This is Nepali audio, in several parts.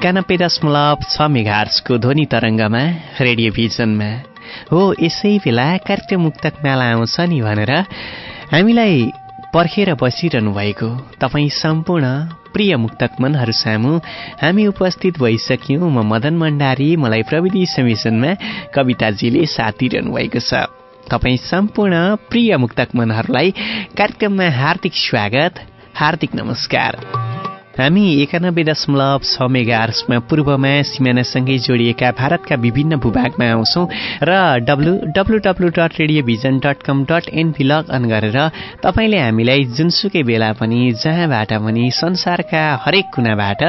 एकानब्बे दशमलव छ मेघार्सको ध्वनि तरङ्गमा रेडियो भिजनमा। हो यसै बेला कार्यक्रम मुक्तक मेला आउँछ नि भनेर हामीलाई पर्खेर बसिरहनु भएको तपाईँ सम्पूर्ण प्रिय मुक्तक मनहरू सामु हामी उपस्थित भइसक्यौँ। म मदन भण्डारी मलाई प्रविधि समिशनमा कविताजीले साथ दिइरहनु भएको छ। तपाईँ सम्पूर्ण प्रिय मुक्तक मनहरूलाई कार्यक्रममा हार्दिक स्वागत हार्दिक नमस्कार। हामी एकानब्बे दशमलव छ मेगा आर्समा पूर्वमा सिमानासँगै जोडिएका भारतका विभिन्न भूभागमा आउँछौँ र W W W dot radiovision dot com dot NP log in गरेर तपाईँले हामीलाई जुनसुकै बेला पनि जहाँबाट पनि संसारका हरेक कुनाबाट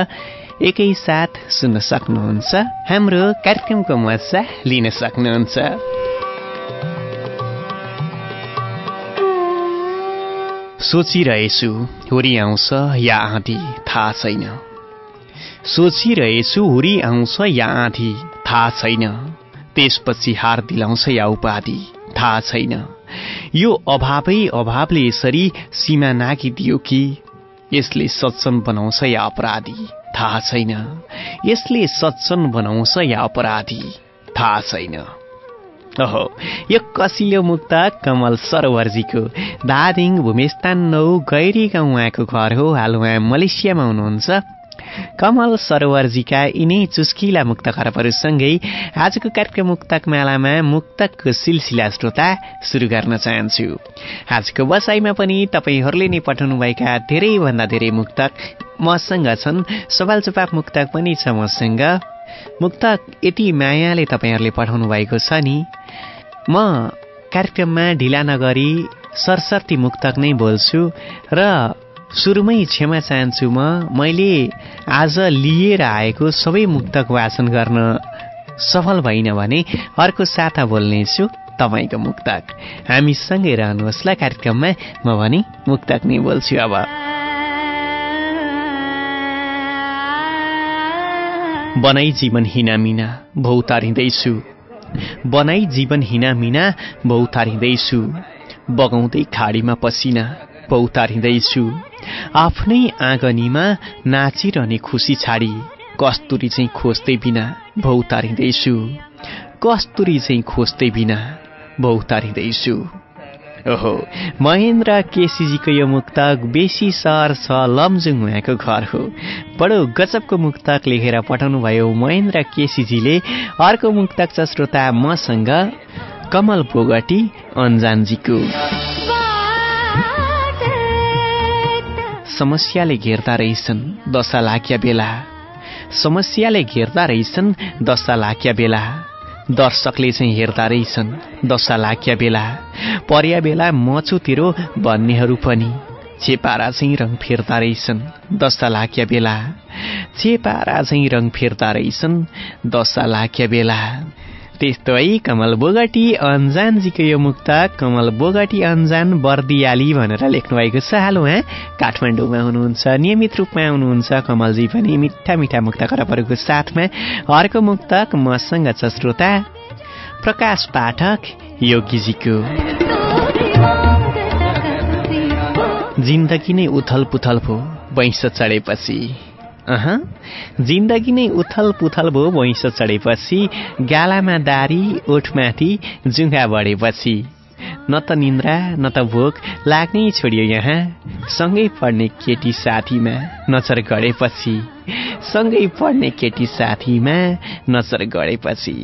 एकैसाथ सुन्न सक्नुहुन्छ हाम्रो कार्यक्रमको मजा लिन सक्नुहुन्छ। सोचिरहेछु हुरी आउँछ या आँधी थाहा छैन। सोचिरहेछु हुरी आउँछ या आँधी थाहा छैन। त्यसपछि हार दिलाउँछ या उपाधि थाहा छैन। यो अभावै अभावले यसरी सीमा नागिदियो कि? यसले सज्जन बनाउँछ या अपराधी थाहा छैन। यसले सज्जन बनाउँछ या अपराधी थाहा छैन। ओहो यो कसिलो मुक्त कमल सरोवरजीको दादिङ भूमिस्थान नौ गैरी गाउँ उहाँको घर हो हाल उहाँ मलेसियामा हुनुहुन्छ। कमल सरोवरजीका यिनै चुस्किला मुक्त खरबहरूसँगै आजको कार्यक्रम मुक्तक मेलामा मुक्तकको सिलसिला श्रोता सुरु गर्न चाहन्छु। आजको बसाइमा पनि तपाईँहरूले नै पठाउनुभएका धेरैभन्दा धेरै मुक्तक मसँग छन्। सवाल जवाफ मुक्तक पनि छ मसँग। मुक्तक यति मायाले तपाईँहरूले पठाउनु भएको छ नि। म कार्यक्रममा ढिला नगरी सरसर्ती मुक्तक नै बोल्छु र सुरुमै क्षमा चाहन्छु म मैले आज लिएर आएको सबै मुक्तक वाचन गर्न सफल भइन भने अर्को साता बोल्नेछु तपाईँको मुक्तक। हामीसँगै ल कार्यक्रममा। म भने मुक्तक नै बोल्छु अब। बनाई जीवन हिनामिना भौतारिँदैछु बनाई जीवन हिनामिना भौतारिँदैछु बगाउँदै खाडीमा पसिना पौतारिँदैछु आफ्नै आँगनीमा नाचिरहने खुसी छाडी कस्तुरी चाहिँ खोज्दै बिना भौतारिँदैछु कस्तुरी चाहिँ खोज्दै बिना भौतारिँदैछु ओहो। महेन्द्र केसीजीको यो मुक्तक बेसी सहर छ लमजुङ उहाँको घर हो। बडो गजबको मुक्तक लेखेर पठाउनु भयो महेन्द्र केसीजीले। अर्को मुक्तक छ श्रोता मसँग कमल बोगटी अन्जानजीको। समस्याले घेर्दा रहेछन् दशा लाख्या बेला। समस्याले घेर्दा रहेछन् दशा लाख्या बेला। दर्शकले चाहिँ हेर्दा रहेछन्। दशा लाख्या बेला पर्या बेला म छु तेरो भन्नेहरू पनि। चेपारा चाहिँ रङ फेर्दा रहेछन्। दशा लाख्या बेला चेपारा चाहिँ रङ फेर्दा रहेछन्। दशा लाख्या बेला। त्यस्तो है कमल बोगटी अन्जानजीको यो मुक्त कमल बोगटी अन्जान बर्दियाली भनेर लेख्नु भएको छ। हाल उहाँ काठमाडौँमा हुनुहुन्छ नियमित रूपमा हुनुहुन्छ कमलजी पनि मिठा मिठा मुक्त खरबहरूको साथमा। अर्को मुक्तक मसँग छ श्रोता प्रकाश पाठक योगीजीको। जिन्दगी नै उथल पुथल भो वैँस चढेपछि। जिन्दगी नै उथल पुथल भो वैँस चढेपछि गालामा दारी ओठमाथि जुङ्गा बढेपछि। न त निन्द्रा न त भोक लाग्नै छोडियो यहाँ। सँगै पढ्ने केटी साथीमा नजर गढेपछि। सँगै पढ्ने केटी साथीमा नजर गढेपछि।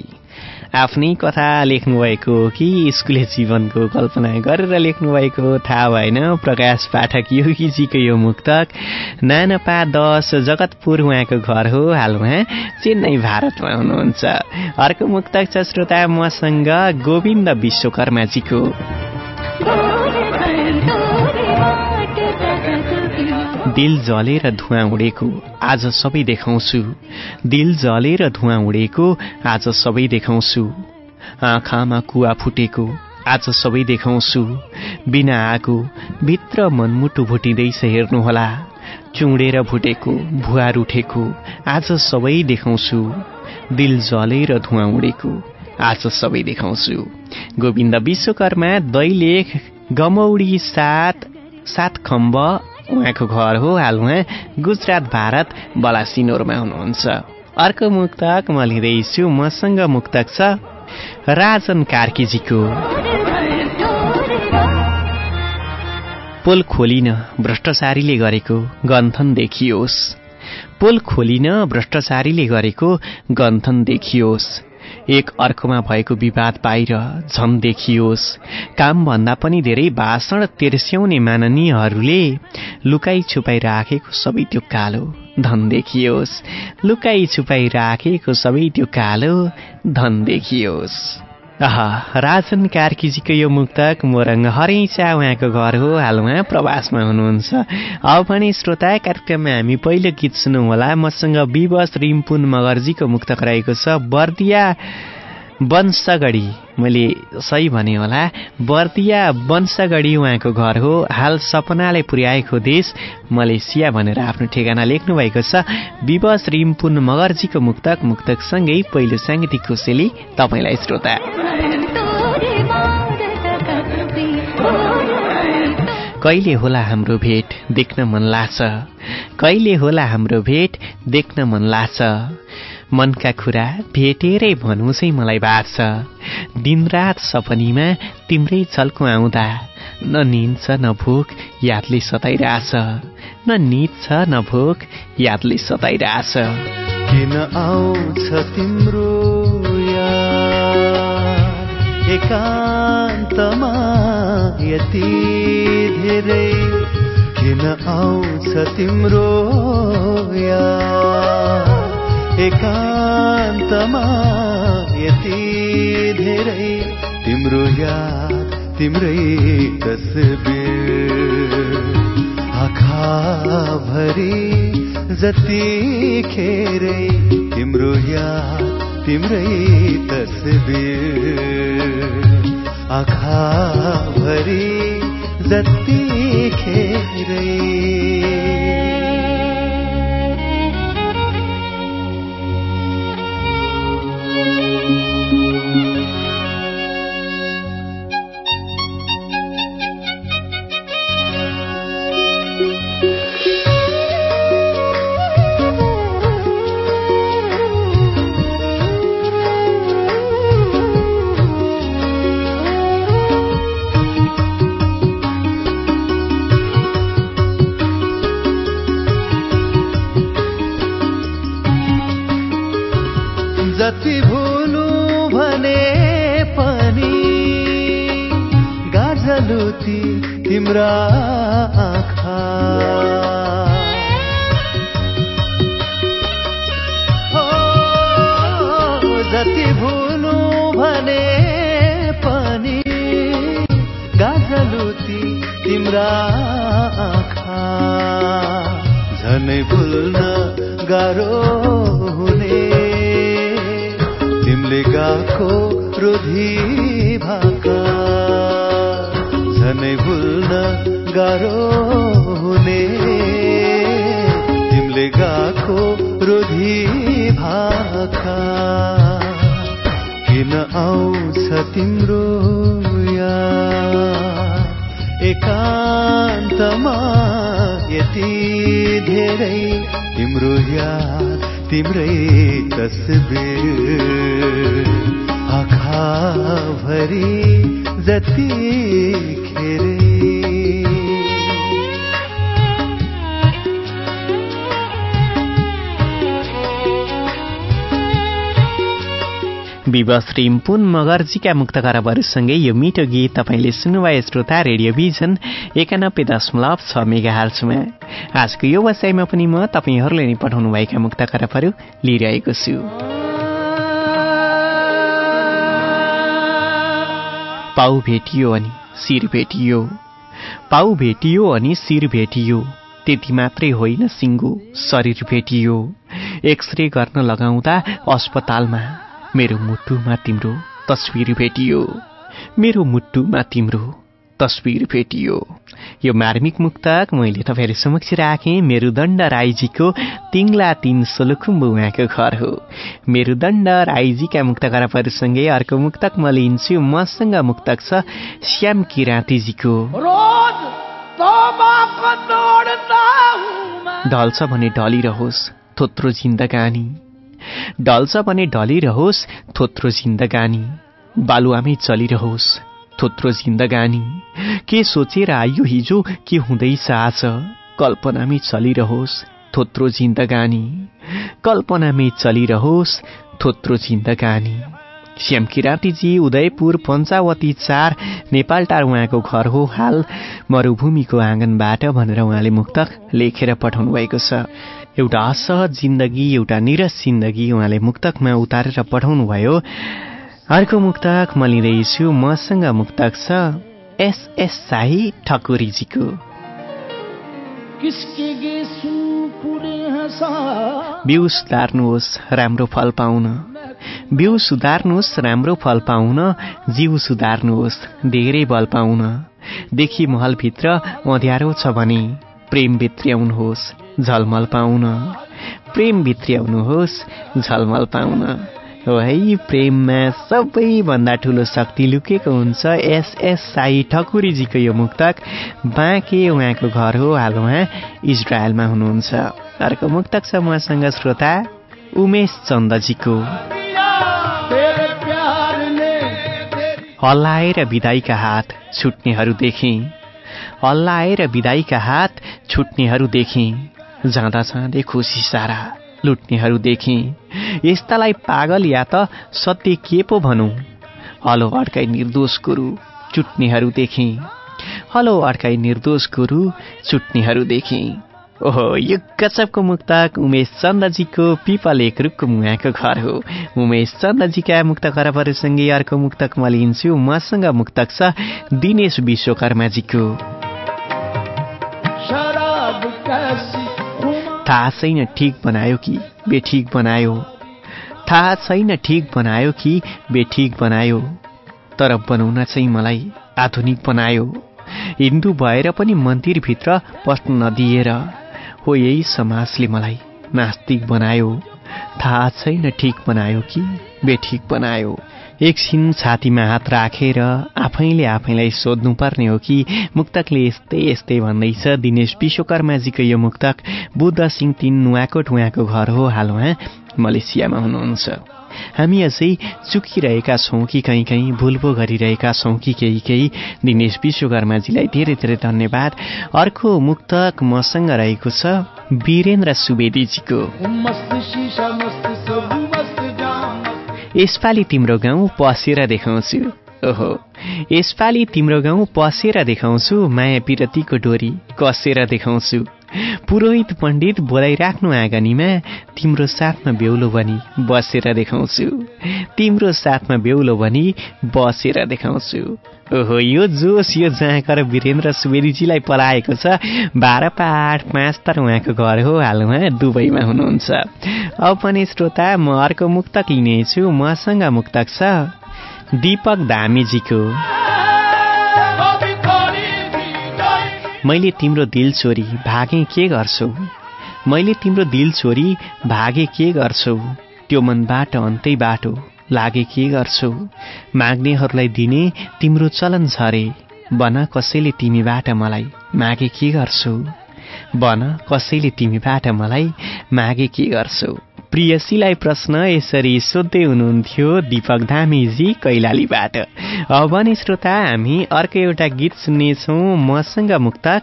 आफ्नै कथा लेख्नुभएको हो कि स्कुले जीवनको कल्पना गरेर लेख्नुभएको थाहा भएन। प्रकाश पाठक योगीजीको यो मुक्तक। नानपा दस जगतपुर उहाँको घर हो हाल उहाँ चेन्नई भारतमा हुनुहुन्छ। अर्को मुक्तक छ श्रोता मसँग गोविन्द विश्वकर्माजीको। दिल जलेर धुवा उडेको आज सबै देखाउँछु। दिल जलेर धुवा उडेको आज सबै देखाउँछु। आँखामा कुवा फुटेको आज सबै देखाउँछु। बिना आगो भित्र मनमुटु भुटिँदैछ हेर्नुहोला। चुडेर भुटेको भुवार उठेको आज सबै देखाउँछु। दिल जलेर धुवा उडेको आज सबै देखाउँछु। गोविन्द विश्वकर्मा दैलेख गमौडी सात सात खम्ब। उहाँको घर हो हाल उहाँ गुजरात भारत बलासिनोरमा हुनुहुन्छ। अर्को मुक्तक म लिँदैछु मसँग मुक्तक छ राजन कार्कीजीको। पोल खोलिन भ्रष्टाचारीले गरेको गन्थन देखियोस्। पोल खोलिन भ्रष्टाचारीले गरेको गन्थन देखियोस्। एक अर्कोमा भएको विवाद बाहिर झन देखियोस्। कामभन्दा पनि धेरै भाषण तेर्स्याउने माननीयहरूले लुकाई छुपाई राखेको सबै त्यो कालो धन देखियोस्। लुकाई छुपाई राखेको सबै त्यो कालो धन देखियोस्। राजन कार्कीजीको यो मुक्तक मोरङ हरैचा उहाँको घर हो। हाल उहाँ प्रवासमा हुनुहुन्छ। अब पनि श्रोता कार्यक्रममा हामी पहिलो गीत सुनौँ होला। मसँग विवश रिम्पुन मगर्जीको मुक्तक रहेको छ। बर्दिया वंशगढी। मैले सही भने होला बर्दिया वंशगढी उहाँको घर हो। हाल सपनाले पुर्याएको देश मलेसिया भनेर आफ्नो ठेगाना लेख्नु भएको छ। विवश रिम्पुन मगर्जीको मुक्तक मुक्तकसँगै पहिलो साङ्गीतिक कोसेली तपाईँलाई श्रोता। कहिले होला हाम्रो भेट देख्न मन लाग्छ? कहिले होला हाम्रो भेट देख्न मन लाग्छ? मनका कुरा भेटेरै भन्नु चाहिँ मलाई बाँच्छ दिनरात सपनीमा तिम्रै छल्को आउँदा न निन्द छ न भोक यादले सताइरहेछ न निद छ न भोक यादले सताइरहेछ किन आउँछ तिम्रो एकान्तमा यति धेरै। किन आउँछ तिम्रो एकान्तमा यति धेरै तिम्रो याद तिम्रै तस्बिर। आँखा भरि जति खेरै तिम्रो याद तिम्रै तस्बिर। आँखा भरि जति खेरै किन आउँछ तिम्रो एकान्तमा यति धेरै तिम्रो याद तिम्रै तस्बिर। आखाभरि जति खेरे विवश रिम्पुन मगर्जीका मुक्त खराबहरूसँगै यो मिठो गीत तपाईँले सुन्नुभयो। श्रोता रेडियो भिजन एकानब्बे दशमलव छ मेगा हाल्छुमा आजको यो वसाइमा पनि म तपाईँहरूले नै पठाउनुभएका मुक्त खराबहरू लिइरहेको छु। पाउ भेटियो अनि शिर भेटियो। पाउ भेटियो अनि शिर भेटियो। त्यति मात्रै होइन सिङ्गो शरीर भेटियो। एक्सरे गर्न लगाउँदा अस्पतालमा मेरो मुटुमा तिम्रो तस्विर भेटियो। मेरो मुटुमा तिम्रो तस्विर भेटियो। यो मार्मिक मुक्तक मैले तपाईँहरू समक्ष राखेँ। मेरुदण्ड राईजीको तिङ्ला तिन सोलुखुम्बु उहाँको घर हो। मेरुदण्ड राईजीका मुक्त खराबहरूसँगै अर्को मुक्तक म लिन्छु मसँग मुक्तक छ श्याम किराँतीजीको। ढल्छ भने ढलिरहोस् थोत्रो जिन्दगानी। ढल्छ भने ढलिरहोस् थोत्रो जिन्दगानी। बालुवामै चलिरहोस् थोत्रो जिन्दगानी। के सोचेर आइयो हिजो के हुँदैछ आज कल्पनामै चलिरहोस् थोत्रो जिन्दगानी। कल्पनामै चलिरहोस् थोत्रो जिन्दगानी। श्याम किराँतीजी उदयपुर पञ्चावती चार नेपालटार उहाँको घर हो हाल। मरुभूमिको आँगनबाट भनेर उहाँले मुक्तक लेखेर पठाउनु भएको छ। एउटा असहज जिन्दगी एउटा निरस जिन्दगी उहाँले मुक्तकमा उतारेर पठाउनु भयो अर्को मुक्तक म लिँदैछु मसँग मुक्तक छ एसएस शाही ठकुरीजीको। बिउ सुधार्नुहोस् राम्रो फल पाउन। बिउ सुधार्नुहोस् राम्रो फल पाउन। जिउ सुधार्नुहोस् धेरै बल पाउन। देखि महलभित्र अँध्यारो छ भने। प्रेम भित्र्याउनुहोस् झलमल पाउन। प्रेम भित्र्याउनुहोस् झलमल पाउन। हो है प्रेममा सबैभन्दा ठुलो शक्ति लुकेको हुन्छ एसएस साई ठकुरीजीको यो मुक्तक। बाँके उहाँको घर हो हाल उहाँ इजरायलमा हुनुहुन्छ। अर्को मुक्तक छ उहाँसँग श्रोता उमेश चन्दजीको। हल्लाएर विदाईका हात छुट्नेहरू देखेँ। हल्लाएर विदाईका हात छुट्नेहरू देखेँ। जाँदा जाँदै खुसी सारा लुट्नेहरू देखेँ। यस्तालाई पागल या त सत्य के पो भनौँ? हलो अड्काई निर्दोष गुरु चुट्नेहरू देखेँ। हलो अड्काई निर्दोष गुरु चुट्नेहरू देखेँ। ओहो यो गजबको मुक्तक उमेश चन्दजीको पिपल एक रुखको मुहाको घर हो। उमेश चन्दजीका मुक्त खराबहरूसँगै अर्को मुक्तक म लिन्छु। मसँग मुक्तक छ दिनेश विश्वकर्माजीको। थाहा छैन ठिक बनायो कि बेठिक बनायो। थाहा छैन ठिक बनायो कि बेठिक बनायो। तर बनाउन चाहिँ मलाई आधुनिक बनायो। हिन्दू भएर पनि मन्दिरभित्र पस्न नदिएर। हो यही समाजले मलाई नास्तिक बनायो। थाहा छैन ठिक बनायो कि बेठिक बनायो। एकछिन छातीमा हात राखेर आफैले आफैलाई सोध्नुपर्ने हो कि मुक्तकले यस्तै यस्तै भन्दैछ। दिनेश विश्वकर्माजीको यो मुक्तक बुद्ध सिंह तिन नुवाकोट घर हो। हाल उहाँ मलेसियामा हुनुहुन्छ। हामी अझै चुकिरहेका छौँ कि कहीँ कहीँ भुलभो गरिरहेका छौँ कि केही केही। दिनेश विश्वकर्माजीलाई धेरै धेरै धन्यवाद। अर्को मुक्तक मसँग रहेको छ वीरेन्द्र सुवेदीजीको। यसपालि तिम्रो गाउँ पसेर देखाउँछु। ओहो। यसपालि तिम्रो गाउँ पसेर देखाउँछु माया पिरतीको डोरी कसेर देखाउँछु। पुरोहित पण्डित बोलाइराख्नु आँगनीमा तिम्रो साथमा बेहुलो भनी बसेर देखाउँछु। तिम्रो साथमा बेहुलो भनी बसेर देखाउँछु। ओहो यो जोस यो जाँकर वीरेन्द्र सुवेदीजीलाई पलाएको छ। बाह्र पाठ पाँच तर उहाँको घर हो हाल उहाँ दुबईमा हुनुहुन्छ। अब पनि श्रोता म अर्को मुक्तक लिनेछु। मसँग मुक्तक छ दीपक धामीजीको। मैले तिम्रो दिल चोरी भागे के गर्छौ? मैले तिम्रो दिल चोरी भागे के गर्छौ? त्यो मनबाट अन्तै बाटो लागे के गर्छौ? माग्नेहरूलाई दिने तिम्रो चलन छ रे बन कसैले तिमीबाट मलाई मागे के गर्छौ? बन कसैले तिमीबाट मलाई मागे के गर्छौ? प्रियसीलाई प्रश्न यसरी सोध्दै हुनुहुन्थ्यो दीपक धामीजी कैलालीबाट। अब भने श्रोता हामी अर्को एउटा गीत सुन्नेछौँ मसँग मुक्तक।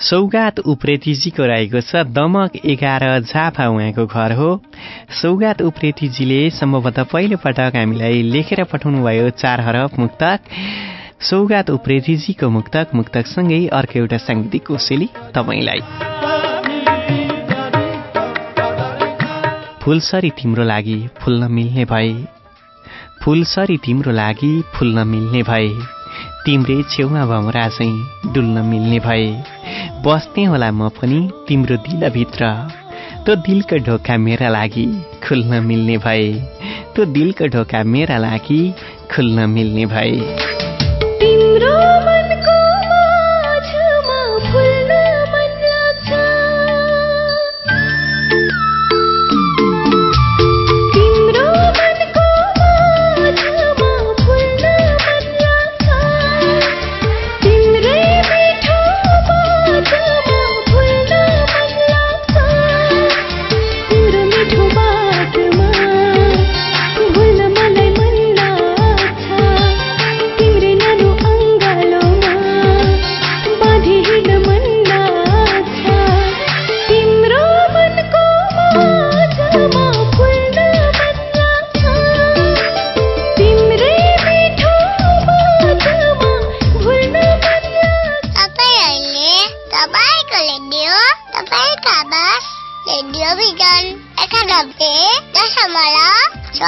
सौगात उप्रेतीजीको रहेको छ दमक एघार झापा उहाँको घर हो। सौगात उप्रेतीजीले सम्भवतः पहिलोपटक हामीलाई लेखेर पठाउनु भयो चार हरफ मुक्तक। सौगात उप्रेतीजीको मुक्तक मुक्तकसँगै अर्को एउटा साङ्गीतिक कोसेली तपाईँलाई। फुलसरी तिम्रो लागि फुल्न मिल्ने भए फुलसरी तिम्रो लागि फुल्न मिल्ने भए तिम्रै छेउमा भमरा चाहिँ डुल्न मिल्ने भए बस्ने होला म पनि तिम्रो दिलभित्र त्यो दिलको ढोका मेरा लागि खुल्न मिल्ने भए त्यो दिलको ढोका मेरा लागि खुल्न मिल्ने भए। तिम्रो मनको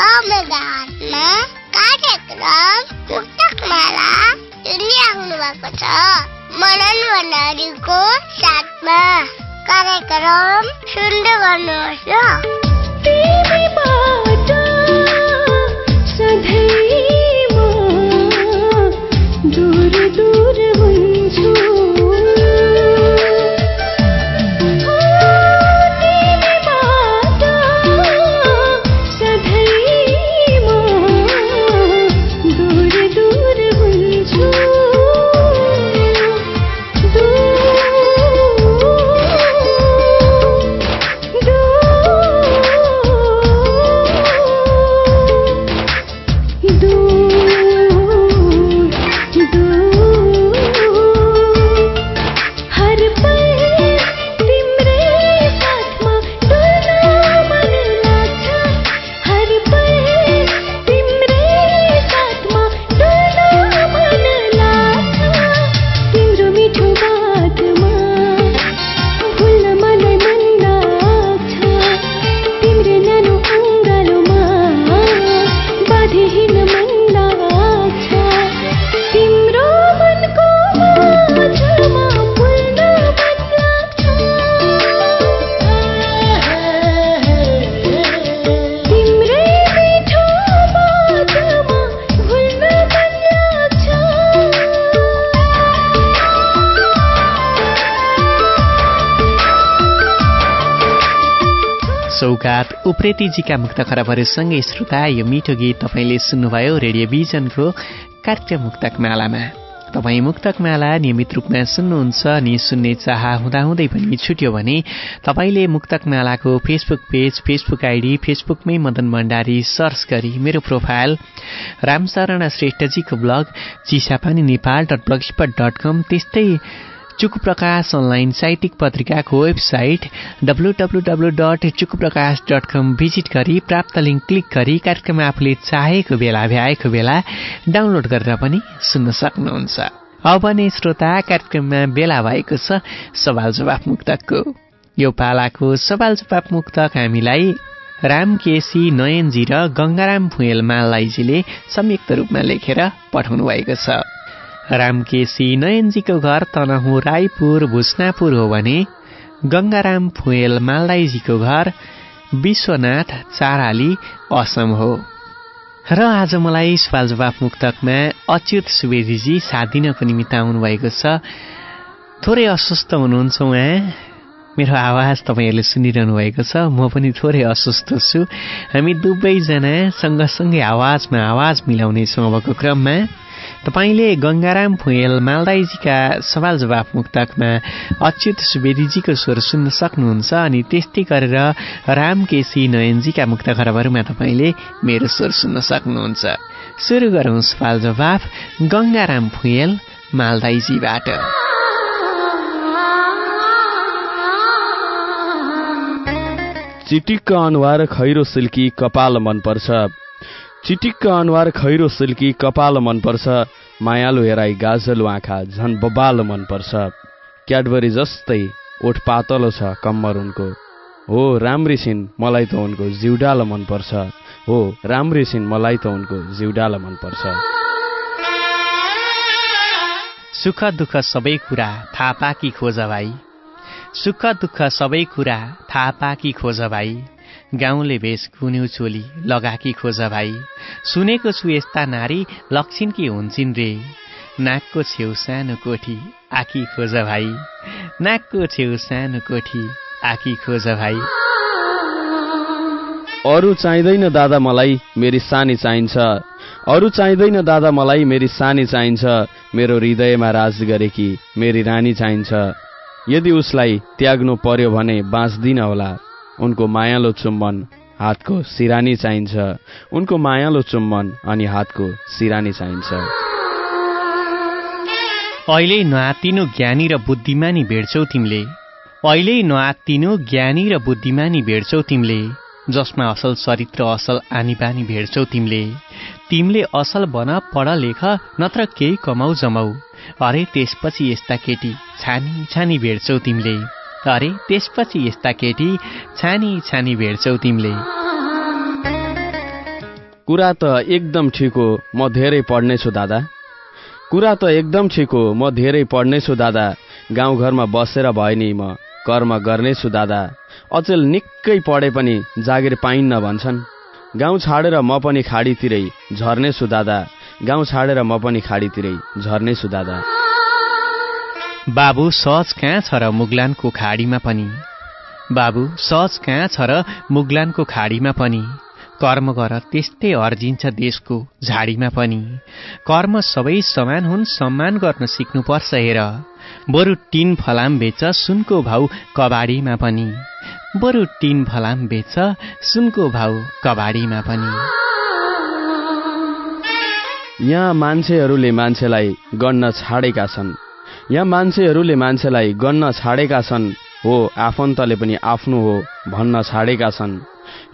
मैदान कार्यक्रम पुस्तक मेला सुनिराख्नु भएको छ मनन भण्डारीको साथमा कार्यक्रम सुन्दै गर्नुहोस् ल उप्रेतीजीका मुक्त खराबहरूसँगै श्रोता यो मिठो गीत तपाईँले सुन्नुभयो रेडियोभिजनको कार्यक्रम मुक्तक मालामा। तपाईँ मुक्तक माला नियमित रूपमा सुन्नुहुन्छ अनि सुन्ने चाह हुँदाहुँदै पनि छुट्यो भने तपाईँले मुक्तक मालाको फेसबुक पेज फेसबुक आइडी फेसबुकमै मदन भण्डारी सर्च गरी मेरो profile Ramsharan श्रेष्ठजीको blog Chisapani Nepal dot blogspot dot com त्यस्तै चुकु प्रकाश अनलाइन साहित्यिक पत्रिकाको website W dot Chukuprakash visit गरी प्राप्त लिङ्क क्लिक गरी कार्यक्रम आफूले चाहेको बेला भ्याएको बेला डाउनलोड गरेर पनि सुन्न सक्नुहुन्छ। अब नै श्रोता कार्यक्रममा बेला भएको छ सवाल जवाफ मुक्तकको। यो पालाको सवाल जवाफ मुक्तक हामीलाई राम केसी नयनजी र गङ्गाराम फुएल माललाईजीले संयुक्त रूपमा लेखेर पठाउनु भएको छ। रामकेशी नयनजीको घर तनहु राईपुर भुसनापुर हो भने गङ्गाराम फुएल मालदाईजीको घर विश्वनाथ चाराली असम हो। र आज मलाई सवाल जवाफ मुक्तकमा अच्युत सुवेदीजी साथ दिनको निमित्त आउनुभएको छ। थोरै अस्वस्थ हुनुहुन्छ उहाँ। मेरो आवाज तपाईँहरूले सुनिरहनु भएको छ। म पनि थोरै अस्वस्थ छु। हामी दुवैजना सँगसँगै आवाजमा आवाज मिलाउनेछौँ अबको क्रममा। तपाईँले गङ्गाराम फुएल मालदाईजीका सवाल जवाफ मुक्तकमा अच्युत सुवेदीजीको स्वर सुन्न सक्नुहुन्छ अनि त्यस्तै गरेर राम केसी नयनजीका मुक्त खरबहरूमा तपाईँले मेरो स्वर सुन्न सक्नुहुन्छ। सुरु गरौँ सवाल जवाफ गङ्गाराम फुएल मालदाईजीबाट चिटिक्क अनुहार खैरो सिल्की कपाल मनपर्छ। चिटिक्क अनुहार खैरो सिल्की कपाल मनपर्छ मायालु हेराई गाजलु आँखा झन बबाल मनपर्छ। क्याडबरी जस्तै ओठ पातलो छ कम्मर उनको हो राम्री छिन् मलाई त उनको जिउडाल मनपर्छ। हो राम्री छिन् मलाई त उनको जिउडाल मनपर्छ। सुख दुःख सबै कुरा थाहा पाकी खोज भाइ। सुख दुःख सबै कुरा थाहा पाकी खोज भाइ। गाउँले भेष गुन्यु चोली लगाकी खोज भाइ। सुनेको छु यस्ता नारी लक्षिणकी हुन्छन् रे? नाकको छेउ सानो कोठी आकी खोज भाइ। नाकको छेउ सानो कोठी आकी खोज भाइ। अरू चाहिँदैन दादा मलाई मेरी सानी चाहिन्छ। अरू चाहिँदैन दादा मलाई मेरी सानी चाहिन्छ। मेरो हृदयमा राज गरेकी मेरी रानी चाहिन्छ। यदि उसलाई त्याग्नु पर्यो भने बाँच्दिन होला। उनको मायालो चुम्बन हातको सिरानी चाहिन्छ। उनको मायालो चुम्बन अनि हातको सिरानी चाहिन्छ। अहिले नआत्तिनु ज्ञानी र बुद्धिमानी भेट्छौ तिमीले। अहिले नआत्तिनु ज्ञानी र बुद्धिमानी भेट्छौ तिमीले। जसमा असल चरित्र असल आनी बानी भेट्छौ तिमीले। तिमीले असल बन पढ लेख नत्र केही कमाउ जमाउ। अरे त्यसपछि यस्ता केटी छानी छानी भेट्छौ तिमीले। अरे त्यसपछि यस्ता केटी छानी छानी भेट्छौ तिमीले। कुरा त एकदम ठिक हो म धेरै पढ्नेछु दादा। कुरा त एकदम ठिक हो म धेरै पढ्नेछु दादा। गाउँघरमा बसेर भए नि म कर्म गर्नेछु दादा। अचेल निकै पढे पनि जागिर पाइन्न भन्छन्। गाउँ छाडेर म पनि खाडीतिरै झर्नेछु दादा। गाउँ छाडेर म पनि खाडीतिरै झर्नेछु दादा। बाबु सहज कहाँ छ र मुगलानको खाडीमा पनि? बाबु सहज कहाँ छ र मुगलानको खाडीमा पनि? कर्म गर त्यस्तै अर्जिन्छ देशको झाडीमा पनि। कर्म सबै समान हुन् सम्मान गर्न सिक्नुपर्छ हेर। बरु टिन फलाम बेच सुनको भाउ कबाडीमा पनि। बरु टिन फलाम बेच सुनको भाउ कबाडीमा पनि। यहाँ मान्छेहरूले मान्छेलाई गन्न छाडेका छन्। यहाँ मान्छेहरूले मान्छेलाई गन्न छाडेका छन् हो आफन्तले पनि आफ्नो हो भन्न छाडेका छन्।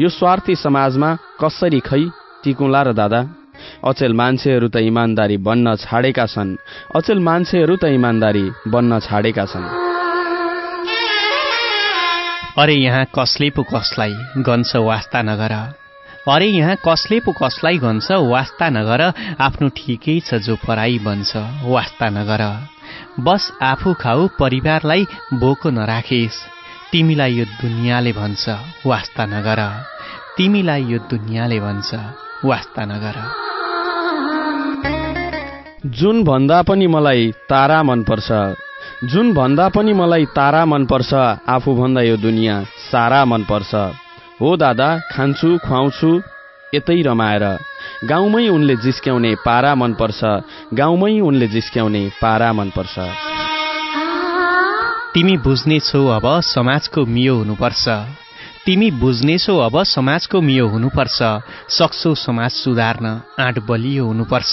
यो स्वार्थी समाजमा कसरी खै टिकुला र दादा? अचेल मान्छेहरू त इमान्दारी बन्न छाडेका छन्। अचेल मान्छेहरू त इमान्दारी बन्न छाडेका छन्। अरे यहाँ कसले पो कसलाई गन्छ वास्ता नगर? अरे यहाँ कसले पो कसलाई गन्छ वास्ता नगर? आफ्नो ठिकै छ जो पराई बन्छ वास्ता नगर। बस आफू खाऊ परिवारलाई बोको नराखेस्। तिमीलाई यो दुनियाँले भन्छ वास्ता नगर तिमीलाई यो दुनियाँले भन्छ वास्ता नगर जुन भन्दा पनि मलाई तारा मनपर्छ जुन भन्दा पनि मलाई तारा मनपर्छ आफूभन्दा यो दुनियाँ सारा मनपर्छ। हो दादा खान्छु खुवाउँछु यतै रमाएर। गाउँमै उनले जिस्क्याउने पारा मनपर्छ। गाउँमै उनले जिस्क्याउने पारा मनपर्छ। तिमी बुझ्नेछौ अब समाजको मियो हुनुपर्छ। तिमी बुझ्नेछौ अब समाजको मियो हुनुपर्छ। सक्छौ समाज सुधार्न आँट बलियो हुनुपर्छ।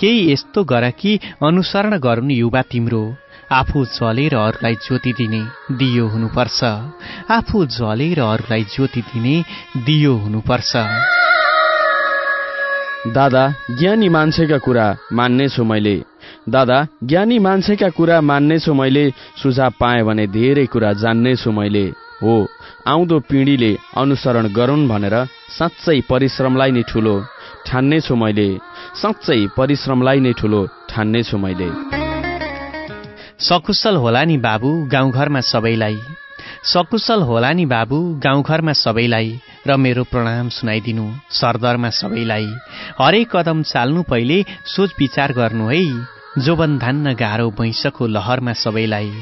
केही यस्तो गर कि अनुसरण गरून् युवा तिम्रो। आफू जलेर अरूलाई ज्योति दिने दियो हुनुपर्छ। आफू जलेर अरूलाई ज्योति दिने दियो हुनुपर्छ। दादा ज्ञानी मान्छेका कुरा मान्नेछु मैले। दादा ज्ञानी मान्छेका कुरा मान्नेछु मैले सुझाव पाएँ भने धेरै कुरा जान्नेछु मैले। हो आउँदो पिँढीले अनुसरण गरून् भनेर साँच्चै परिश्रमलाई नै ठुलो ठान्नेछु मैले। साँच्चै परिश्रमलाई नै ठुलो ठान्नेछु मैले। सकुशल होला नि बाबु गाउँघरमा सबैलाई। सकुशल होला नि बाबु गाउँघरमा सबैलाई र मेरो प्रणाम सुनाइदिनु सरदरमा सबैलाई। हरेक कदम चाल्नु पहिले सोच विचार गर्नु है जोबन धान्न गाह्रो वैंशको लहरमा सबैलाई।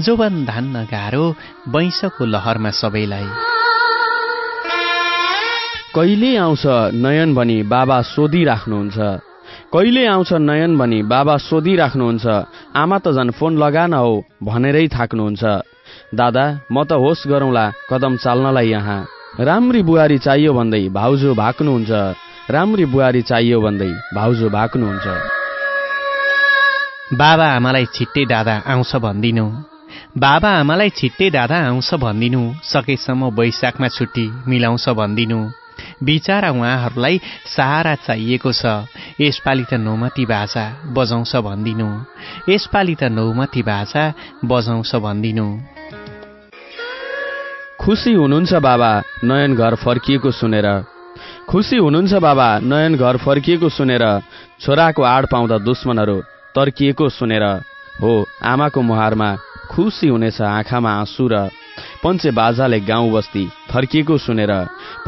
जोबन धान्न गाह्रो वैंशको लहरमा सबैलाई। कहिले आउँछ नयन भनी बाबा सोधिराख्नुहुन्छ? कहिले आउँछ नयन भनी बाबा सोधिराख्नुहुन्छ? आमा त झन् फोन लगान हो भनेरै थाक्नुहुन्छ। दादा म त होस गरौँला कदम चाल्नलाई यहाँ। राम्री बुहारी चाहियो भन्दै भाउजू भाक्नुहुन्छ। राम्री बुहारी चाहियो भन्दै भाउजू भाक्नुहुन्छ। बाबा आमालाई छिट्टै दादा आउँछ भनिदिनु। बाबा आमालाई छिट्टै दादा आउँछ भनिदिनु। सकेसम्म वैशाखमा छुट्टी मिलाउँछ भनिदिनु। बिचारा उहाँहरूलाई सहारा चाहिएको छ। यसपालि त नौमती भाषा बजाउँछ भनिदिनु। यसपालि त नौमती भाषा बजाउँछ भनिदिनु। खुसी हुनुहुन्छ बाबा नयन घर फर्किएको सुनेर। खुसी हुनुहुन्छ बाबा नयन घर फर्किएको सुनेर छोराको आड पाउँदा दुश्मनहरू तर्किएको सुनेर। हो आमाको मुहारमा खुसी हुनेछ आँखामा आँसु र पञ्चे बाजाले गाउँ बस्ती थर्किएको सुनेर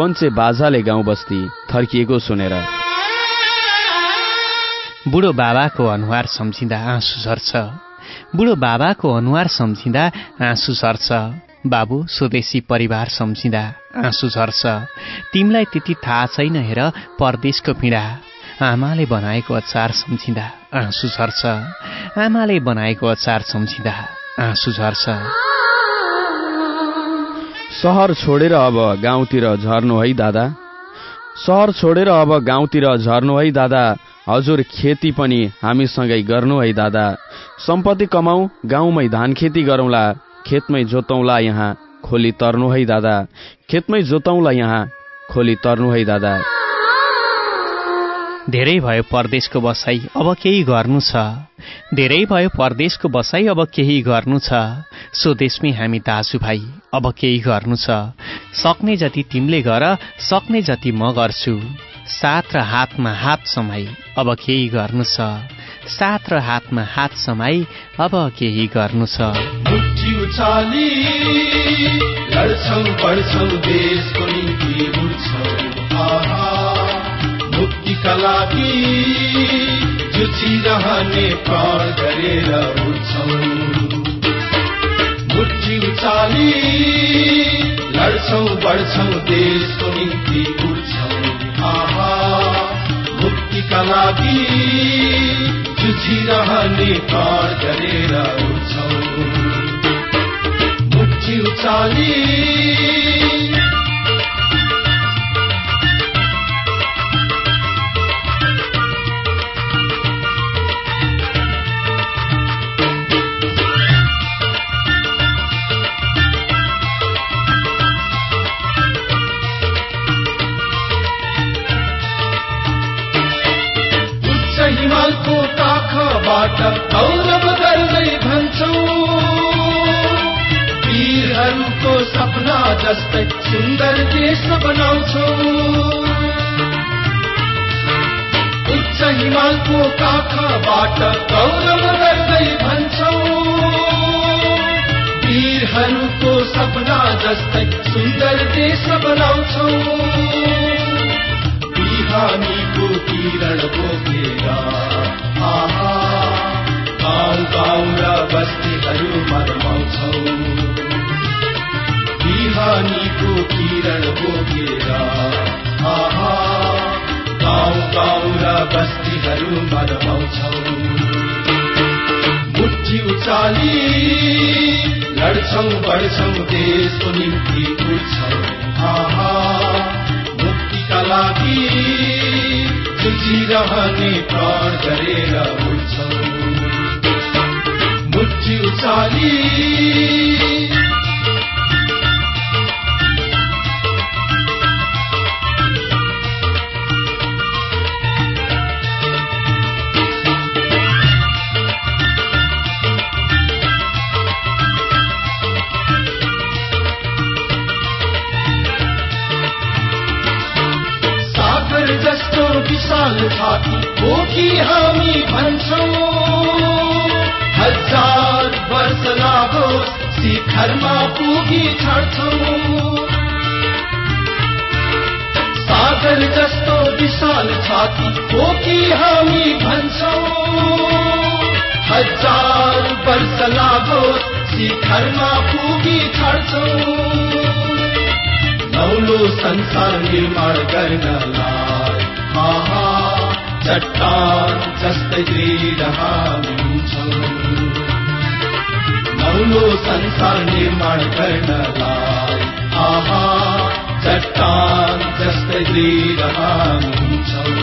पञ्चे बाजाले गाउँ बस्ती थर्किएको सुनेर। बुढो बाबाको अनुहार सम्झिँदा आँसु झर्छ। बुढो बाबाको अनुहार सम्झिँदा आँसु झर्छ। बाबु स्वदेशी परिवार सम्झिँदा आँसु झर्छ। तिमीलाई त्यति थाहा छैन हेर परदेशको पीडा। आमाले बनाएको अचार सम्झिँदा आँसु झर्छ। आमाले बनाएको अचार सम्झिँदा आँसु झर्छ। सहर छोडेर अब गाउँतिर झर्नु है दादा। सहर छोडेर अब गाउँतिर झर्नु है दादा। हजुर खेती पनि हामीसँगै गर्नु है दादा। सम्पत्ति कमाऊ गाउँमै धान खेती गरौँला। खेतमै जोतौँला यहाँ खोली तर्नु है दादा। खेतमै जोतौँला यहाँ खोली तर्नु है दादा। धेरै भयो परदेशको बसाई अब केही गर्नु छ। धेरै भयो परदेशको बसाई अब केही गर्नु छ। स्वदेशमै हामी दाजुभाइ अब केही गर्नु छ। सक्ने जति तिमीले गर सक्ने जति म गर्छु। साथ र हातमा हात समाई अब केही गर्नु छ। साथ र हातमा हात समाई अब केही गर्नु छ। उचाली लड्छौ बढ्छौ देशको निम्ति आहा मुक्तिका लागि जुझिरहने प्राण गरेर उठ्छौ। मुठी उचाली लड्छौ बढ्छौ देशको निम्ति उठ्छौ। मुक्तिका लागि जुझिरहने प्राण गरेर उठ्छौ। उच्च हिमालको काखबाट गौरव गर्दै भन्छौ वीरहरूको सपना जस्तै सुन्दर देश बनाउँछौ। उच्च हिमालको काखबाट गौरव गर्दै भन्छौ। वीरहरूको सपना जस्तै सुन्दर देश बनाउँछौ। बिहानीको किरण बोकेर आहा गाउँ गाउँ र बस्तीहरूमा रमाउँछौ बिहानीको किरण बोकेर आहा गाउँ गाउँ र बस्तीहरूमा रमाउँछौ मुठी उचाली लड्छौ बढ्छौ देशको निम्ति उड्छौ आहा मुक्तिका लागि जुझिरहने प्राण गरेर उठ्छौ मुठी उचाली छाती हो कि हामी भन्छौ। हजार वर्ष लागोस् शिखरमा पुगी छाड्छौ। सागर जस्तो विशाल छाती हो कि हामी भन्छौ। हजार वर्ष लागोस् शिखरमा पुगी छाड्छौ। नौलो संसार निर्माण गर्नलाई चट्टान जस्तै दृढ हामी छौँ नौलो संसार निर्माण गर्नलाई आहा चट्टान जस्तै दृढ हामी छौँ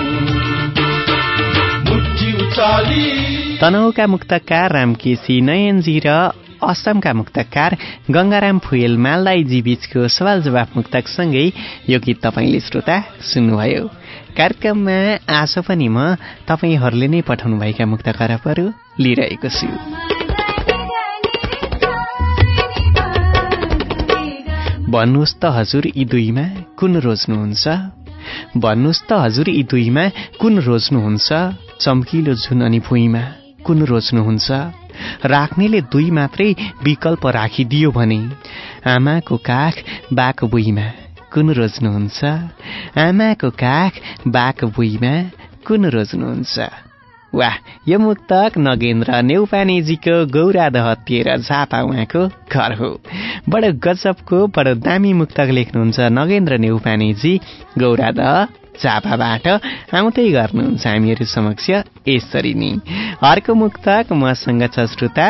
मुठी उचाली। तनहुका मुक्तकार रामकेशी नयनजी र असमका मुक्तकार गङ्गाराम फुयल मालदाईजी बीचको सवाल जवाफ मुक्तकसँगै यो गीत तपाईँले श्रोता सुन्नुभयो। कार्यक्रममा आज पनि म तपाईँहरूले नै पठाउनुभएका मुक्त खराबहरू लिइरहेको छु। भन्नुहोस् त हजुर यी दुईमा कुन रोज्नुहुन्छ? भन्नुहोस् त हजुर यी दुईमा कुन रोज्नुहुन्छ? चम्किलो झुन अनि भुइँमा कुन रोज्नुहुन्छ? राख्नेले दुई मात्रै विकल्प राखिदियो भने आमाको काख बाको बुइमा कुन रोज्नुहुन्छ आमाको काख बाको बुइमा कुन रोज्नुहुन्छ वाह यो मुक्तक नगेन्द्र नेउपानेजीको गौरा हत्तिएर झापा उहाँको घर हो। बडो गजबको बडो दामी मुक्तक लेख्नुहुन्छ नगेन्द्र नेउपानेजी। गौरादह झापाबाट आउँदै गर्नुहुन्छ हामीहरू समक्ष यसरी नै। अर्को मुक्तक मसँग छ श्रोता।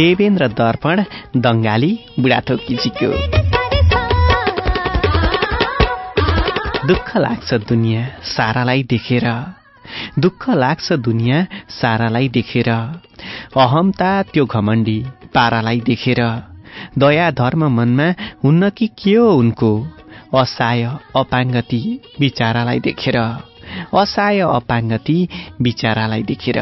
देवेन्द्र दर्पण दङ्गाली बुढाथोकीजीको। दुःख लाग्छ दुनियाँ सारालाई देखेर। दुःख लाग्छ दुनियाँ सारालाई देखेर। अहमता त्यो घमण्डी पारालाई देखेर। दया धर्म मनमा हुन्न कि के हो उनको? असहाय अपाङ्गती बिचारालाई देखेर। असहाय अपाङ्गती बिचारालाई देखेर।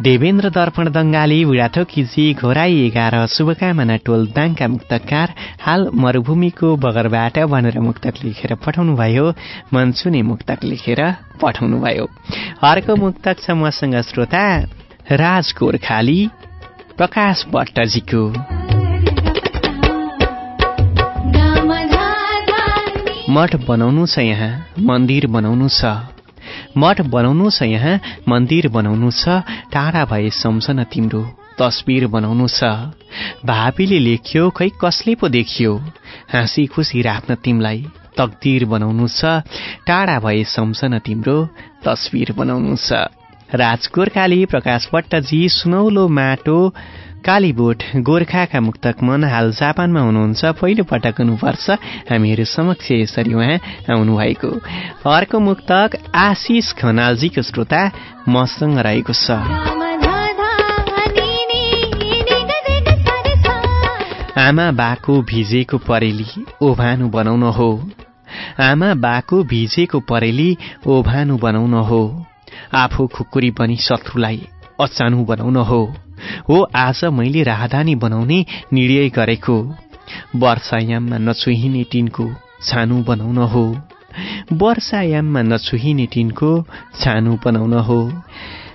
देवेन्द्र दर्पण दङ्गाली बुढाथोकीजी घोराई एघार शुभकामना टोल दाङका मुक्तकार हाल मरूभूमिको बगरबाट भनेर मुक्तक लेखेर पठाउनुभयो मनसुने मुक्तक लेखेर पठाउनुभयो। अर्को मुक्तक छ मसँग श्रोता राज गोर्खाली प्रकाश भट्टजीको। मठ बनाउनु छ यहाँ मन्दिर बनाउनु छ। मठ बनाउनु छ यहाँ मन्दिर बनाउनु छ टाढा भए सम्झन तिम्रो तस्बिर बनाउनु छ। भापीले लेख्यो खै कसले पो देखियो? हाँसी खुसी राख्न तिमीलाई तकदिर बनाउनु छ टाढा भए सम्झन तिम्रो तस्बिर बनाउनु छ। राजगोर्खाली प्रकाश भट्टजी सुनौलो माटो कालीबोट गोर्खाका मुक्तक मन हाल जापानमा हुनुहुन्छ पहिलो पटक हुनुपर्छ। हामीहरू समक्ष यसरी उहाँ आउनुभएको। अर्को मुक्तक आशिष खनालजीको श्रोता मसँग रहेको छ। आमा बाको भिजेको परेली ओभानु बनाउन हो। आमा बाको भिजेको परेली ओभानु बनाउन हो। आफू खुकुरी बनी शत्रुलाई अचानु बनाउन हो। हो आज मैले राहदानी बनाउने निर्णय गरेको। वर्षायाममा नछुहिने टिनको छानु बनाउन हो। वर्षायाममा नछुहिने टिनको छानु बनाउन हो।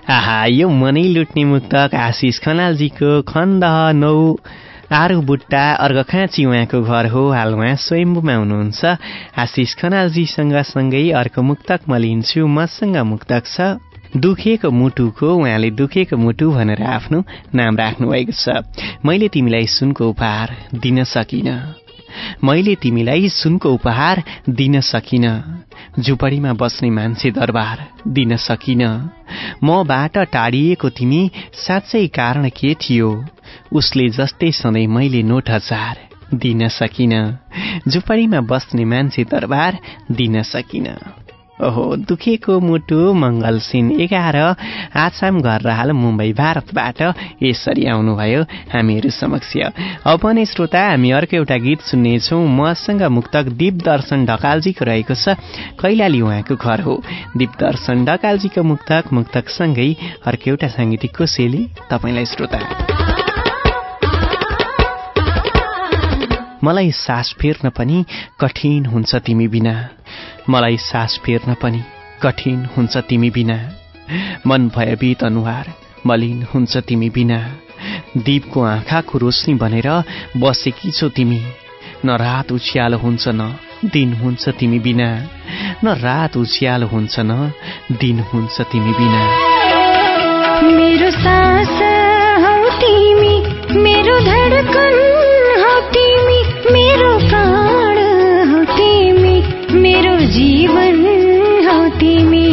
आहा यो मनै लुट्ने मुक्तक आशिष खनालजीको खण्ड नौ। आरु बुट्टा अर्घखाँची उहाँको घर हो हाल उहाँ स्वयम्बुमा हुनुहुन्छ। आशिष खनालजीसँग सँगै अर्को मुक्तक म लिन्छु मसँग मुक्तक छ। दुखेको मुटुको उहाँले दुखेको मुटु भनेर आफ्नो नाम राख्नुभएको छ। मैले तिमीलाई सुनको उपहार दिन सकिन। मैले तिमीलाई सुनको उपहार दिन सकिन। झुपडीमा बस्ने मान्छे दरबार दिन सकिन। मबाट टाढिएको तिमी साँच्चै कारण के थियो? उसले जस्तै सधैँ मैले नोट हजार दिन सकिन। झुपडीमा बस्ने मान्छे दरबार दिन सकिन। ओहो दुखेको मुटु मङ्गल सिन एघार आसाम घर हाल मुम्बई भारतबाट यसरी आउनुभयो हामीहरू समक्ष। अब पनि श्रोता हामी अर्को एउटा गीत सुन्नेछौँ। मसँग मुक्तक दीप दर्शन ढकालजीको रहेको छ कैलाली उहाँको घर हो। दीप दर्शन ढकालजीको मुक्तक मुक्तकसँगै अर्को एउटा साङ्गीतिक कोसेली तपाईँलाई श्रोता। मलाई सास फेर्न पनि कठिन हुन्छ तिमी बिना। मलाई सास फेर्न पनि कठिन हुन्छ तिमी बिना। मन भयभीत अनुहार मलिन हुन्छ तिमी बिना। दीपको आँखाको रोशनी भनेर बसेकी छौ तिमी। न रात उछ्यालो हुन्छ न दिन हुन्छ तिमी बिना। न रात उछ्यालो हुन्छ न दिन हुन्छ तिमी बिना। मेरो सास हौ तिमी मेरो धडकन जीवन हौ तिमी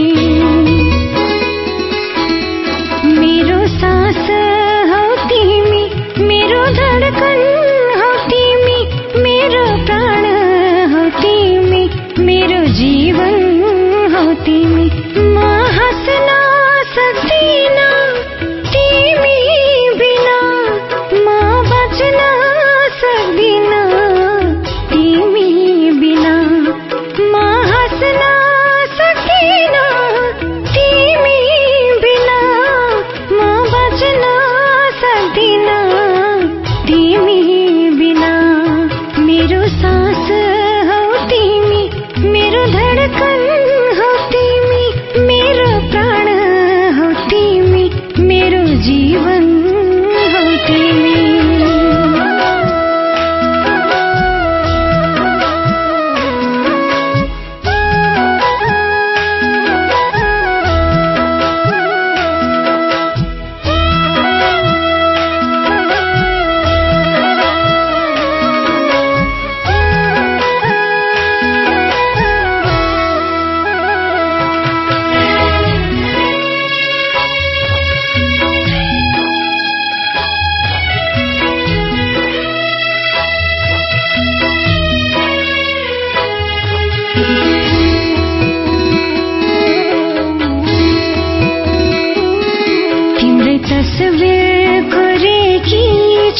तस्बिर कोरेकी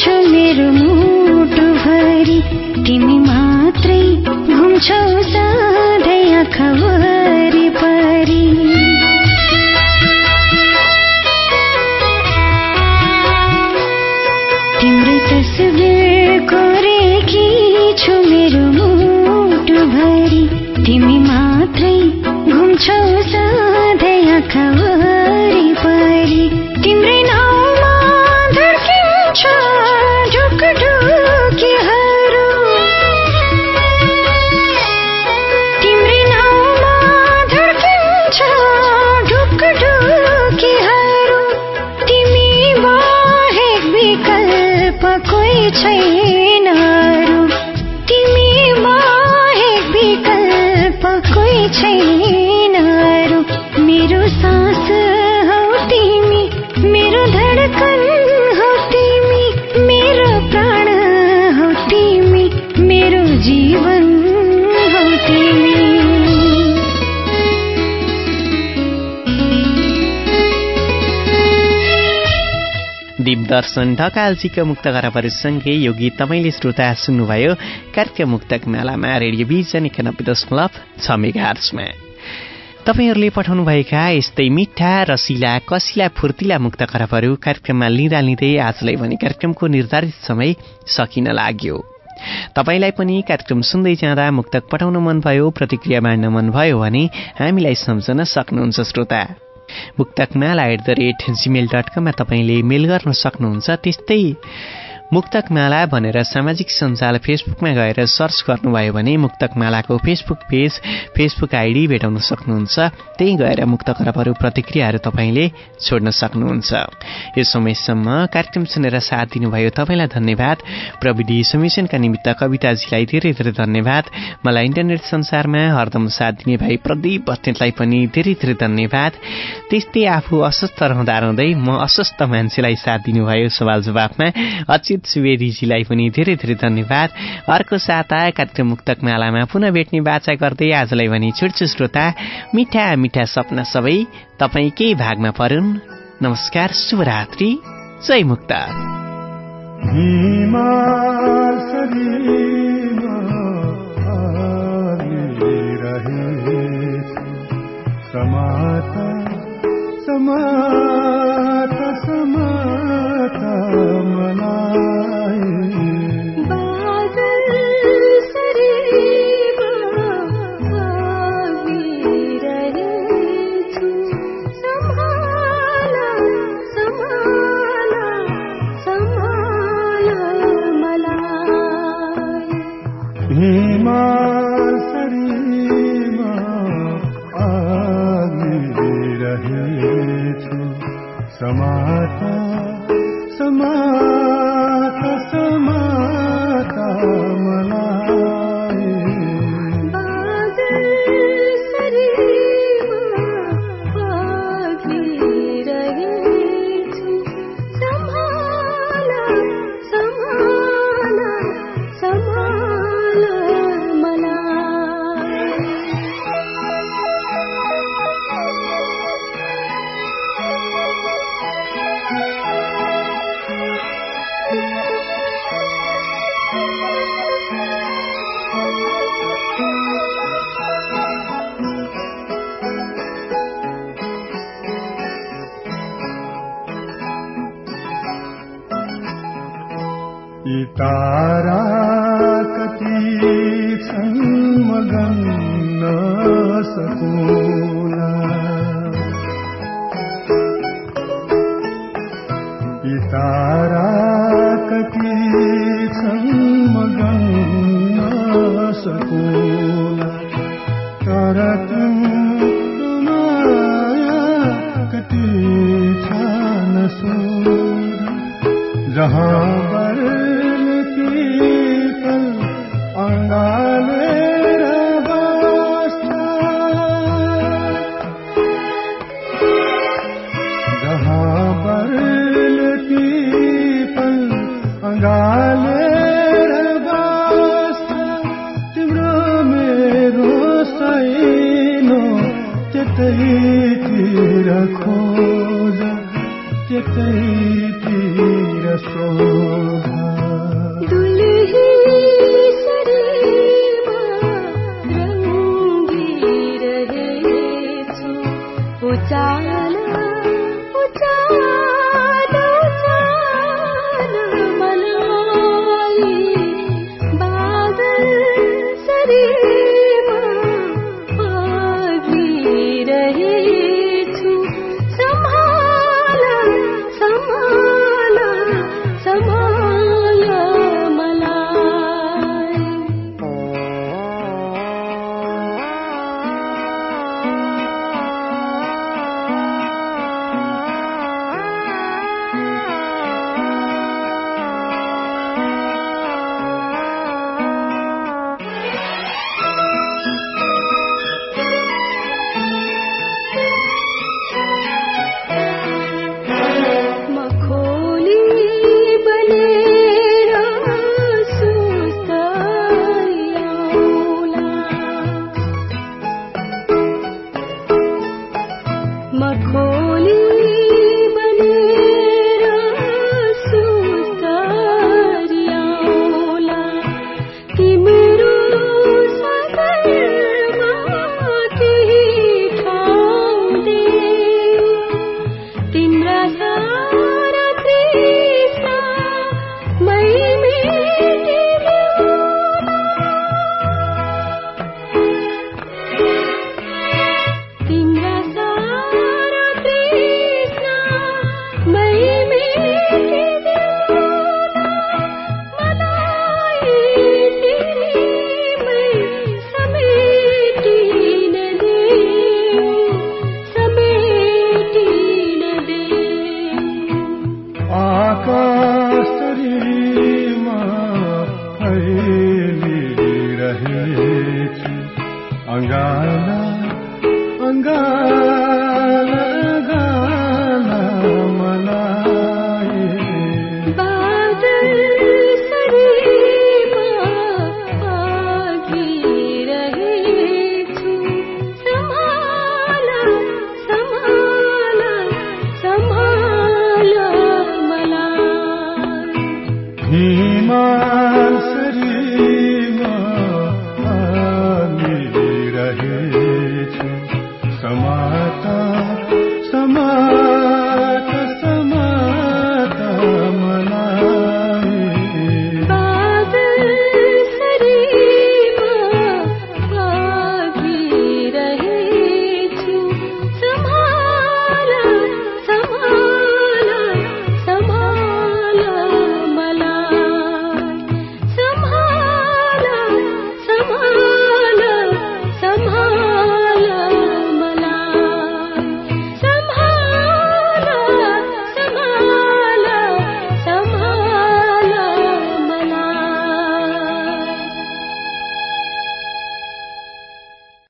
छु मेरो मुख। दिपदर्शन ढकालजीको मुक्त खराबहरूसँगै यो गीत तपाईँले श्रोता सुन्नुभयो। कार्यक्रम मुक्तक मेलामा रेडियो भिजन एकानब्बे दशमलव छ मेगार्समा तपाईँहरूले पठाउनुभएका यस्तै मिठा रसिला कसिला फुर्तिला मुक्त खराबहरू कार्यक्रममा लिँदा लिँदै आजलाई भने कार्यक्रमको निर्धारित समय सकिन लाग्यो। तपाईँलाई पनि कार्यक्रम सुन्दै जाँदा मुक्तक पठाउन मनभयो प्रतिक्रिया बाँड्न मनभयो भने हामीलाई सम्झन सक्नुहुन्छ श्रोता। Muktakmala at the rate Gmail dot कममा तपाईँले मेल गर्न सक्नुहुन्छ त्यस्तै मुक्तकमाला भनेर सामाजिक सञ्जाल फेसबुकमा गएर सर्च गर्नुभयो भने मुक्तकमालाको फेसबुक पेज फेसबुक आइडी भेटाउन सक्नुहुन्छ। त्यही गएर मुक्त खराबहरू प्रतिक्रियाहरू तपाईँले छोड्न सक्नुहुन्छ। यो समयसम्म कार्यक्रम सुनेर साथ दिनुभयो तपाईँलाई धन्यवाद। प्रविधि समिशनका निमित्त कविताजीलाई धेरै धेरै धन्यवाद। मलाई इन्टरनेट संसारमा हरदम साथ दिने भाइ प्रदीप बस्नेतलाई पनि धेरै धेरै धन्यवाद। त्यस्तै आफू अस्वस्थ रहँदा रहँदै म अस्वस्थ मान्छेलाई साथ दिनुभयो सवाल जवाफमा अचित सुवेदीजीलाई पनि धेरै धेरै धन्यवाद। अर्को साता कार्यक्रम मुक्तक मालामा पुनः भेट्ने बाचा गर्दै आजलाई भने छुट्छु श्रोता मिठा मिठा सपना सबै तपाईँ केही भागमा परुन्। नमस्कार शुभरात्रि जय मुक्त समाता समाता।